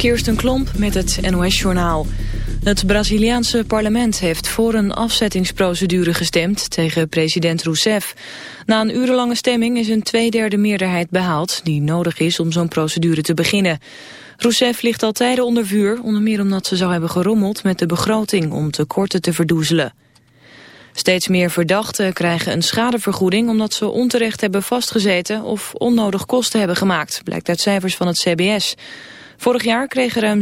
Kirsten Klomp met het NOS-journaal. Het Braziliaanse parlement heeft voor een afzettingsprocedure gestemd tegen president Rousseff. Na een urenlange stemming is een tweederde meerderheid behaald... die nodig is om zo'n procedure te beginnen. Rousseff ligt al tijden onder vuur, onder meer omdat ze zou hebben gerommeld met de begroting om tekorten te verdoezelen. Steeds meer verdachten krijgen een schadevergoeding omdat ze onterecht hebben vastgezeten of onnodig kosten hebben gemaakt, blijkt uit cijfers van het CBS. Vorig jaar kregen ruim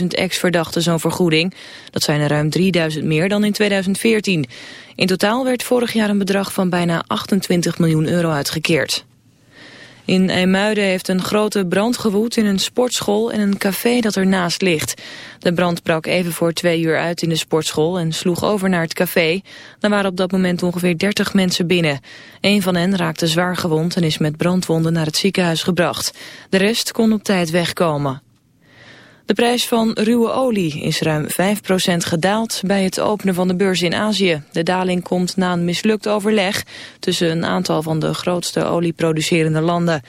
17.500 ex-verdachten zo'n vergoeding. Dat zijn er ruim 3.000 meer dan in 2014. In totaal werd vorig jaar een bedrag van bijna 28 miljoen euro uitgekeerd. In IJmuiden heeft een grote brand gewoed in een sportschool en een café dat ernaast ligt. De brand brak even voor twee uur uit in de sportschool en sloeg over naar het café. Daar waren op dat moment ongeveer 30 mensen binnen. Een van hen raakte zwaar gewond en is met brandwonden naar het ziekenhuis gebracht. De rest kon op tijd wegkomen. De prijs van ruwe olie is ruim 5% gedaald bij het openen van de beurs in Azië. De daling komt na een mislukt overleg tussen een aantal van de grootste olieproducerende landen.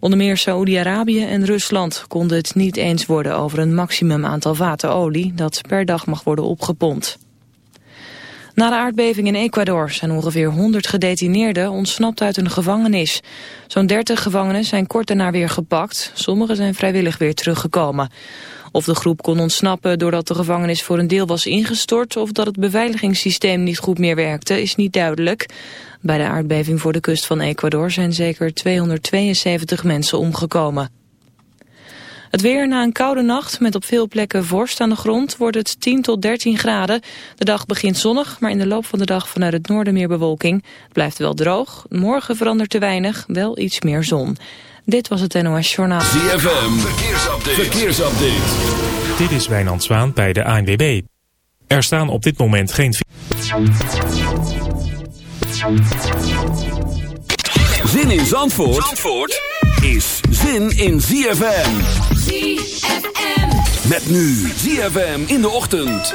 Onder meer Saoedi-Arabië en Rusland konden het niet eens worden over een maximum aantal vaten olie dat per dag mag worden opgepompt. Na de aardbeving in Ecuador zijn ongeveer 100 gedetineerden ontsnapt uit een gevangenis. Zo'n 30 gevangenen zijn kort daarna weer gepakt. Sommigen zijn vrijwillig weer teruggekomen. Of de groep kon ontsnappen doordat de gevangenis voor een deel was ingestort... of dat het beveiligingssysteem niet goed meer werkte, is niet duidelijk. Bij de aardbeving voor de kust van Ecuador zijn zeker 272 mensen omgekomen. Het weer na een koude nacht met op veel plekken vorst aan de grond wordt het 10 tot 13 graden. De dag begint zonnig, maar in de loop van de dag vanuit het noorden meer bewolking. Het blijft wel droog. Morgen verandert te weinig, wel iets meer zon. Dit was het NOS Journaal. ZFM, verkeersupdate. verkeersupdate. Dit is Wijnand Zwaan bij de ANWB. Er staan op dit moment geen... Zin in Zandvoort, Zandvoort is zin in ZFM. ZFM. Met nu ZFM in de ochtend.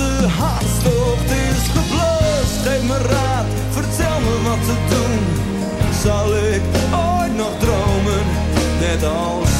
de hartstocht is geblust, geef me raad, vertel me wat te doen. Zal ik ooit nog dromen, net als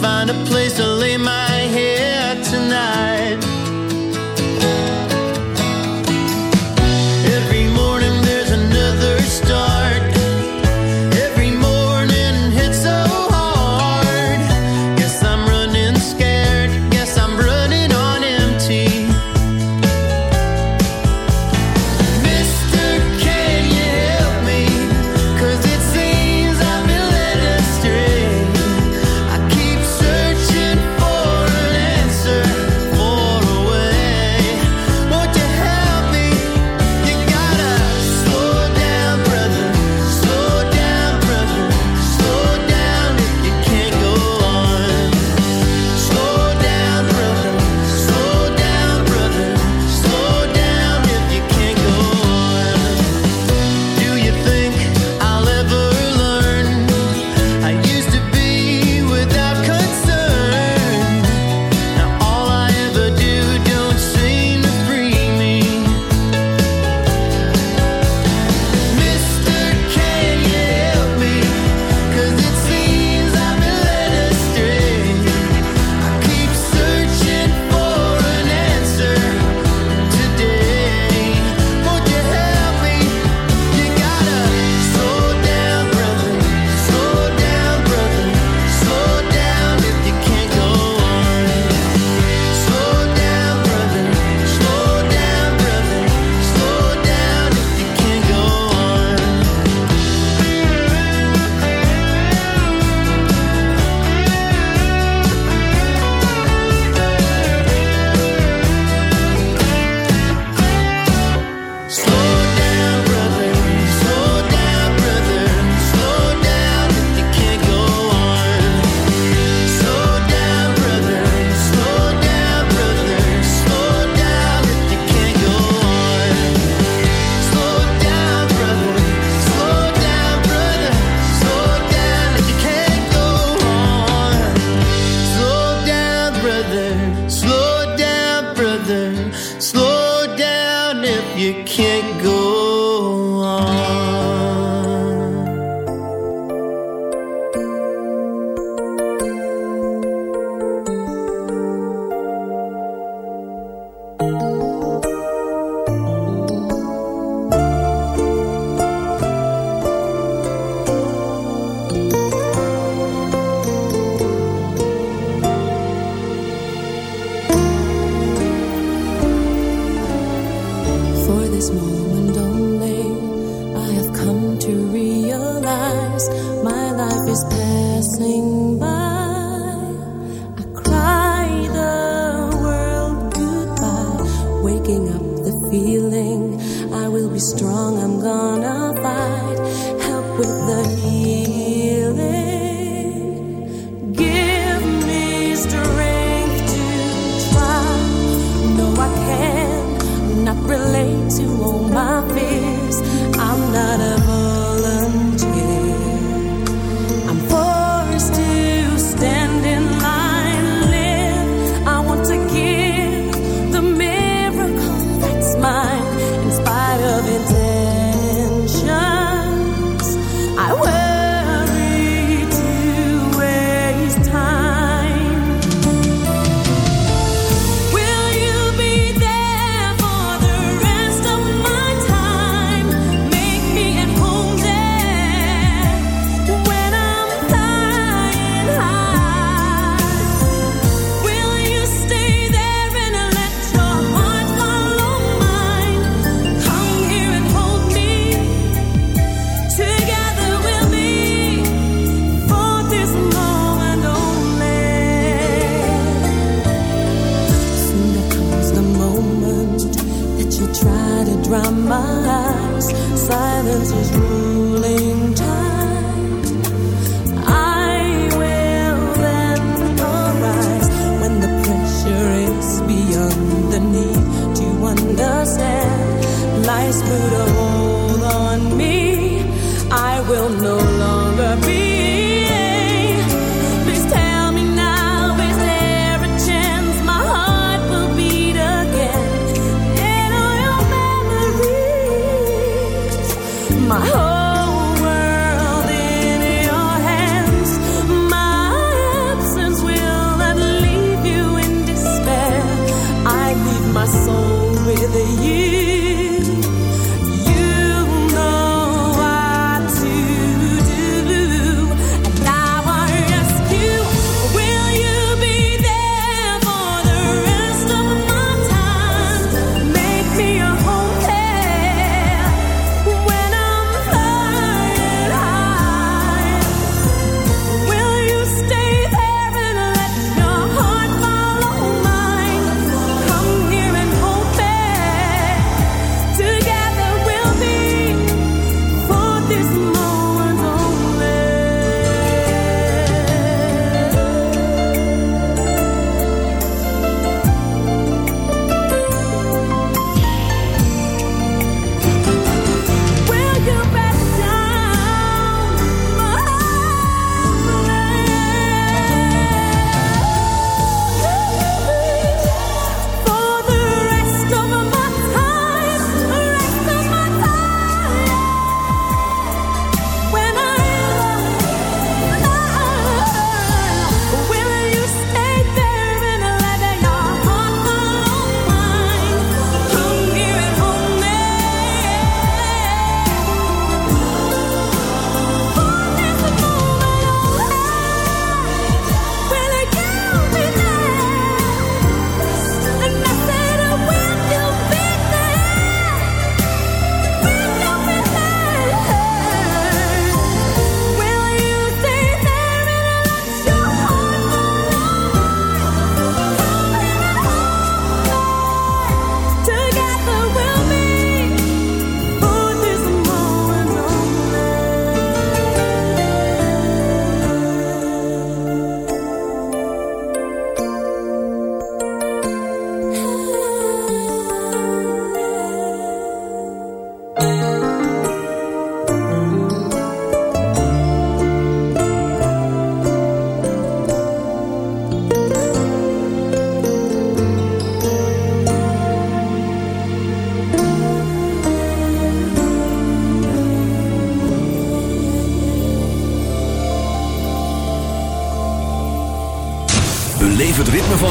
find a place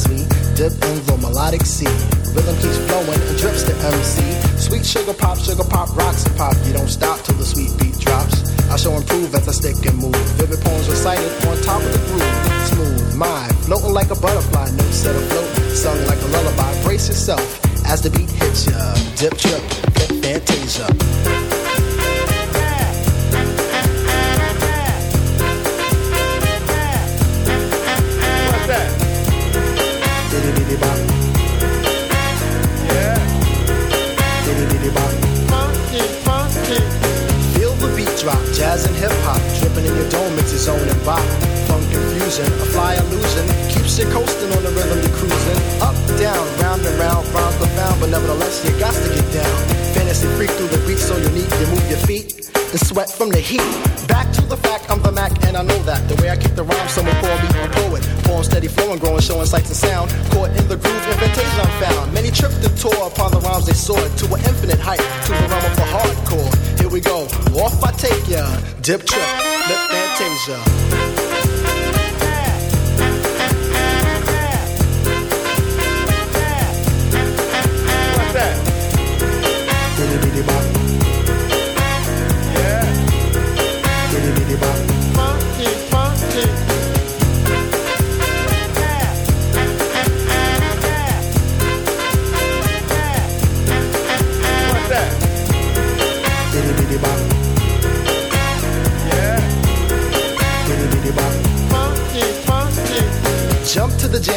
As we dip in the melodic sea. Rhythm keeps flowing and drips to MC. Sweet sugar pop, sugar pop, rocks and pop. You don't stop till the sweet beat drops. I shall improve as I stick and move. Vivid poems recited on top of the groove. Smooth mind, floating like a butterfly, no set afloat, sung like a lullaby. Brace yourself as the beat hits ya. Dip, trip, fantasia. Jazz and hip hop, dripping in your dome, it's your zone and bop. Funk confusion, a fly illusion, keeps you coasting on the rhythm you're cruising. Up, down, round and round, rhymes profound, but nevertheless you got to get down. Fantasy freak through the beat, so unique, you move your feet and sweat from the heat. Back to the fact, I'm the Mac, and I know that. The way I keep the rhyme, someone call me a poet. Poem steady flowing, growing, showing sights and sound. Caught in the groove, invitation I'm found. Many tripped and tore upon the rhymes they soared to an infinite height, to the realm of the hardcore. Here we go, off I take ya. Dip trip, lip fantasia.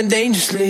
Living dangerously.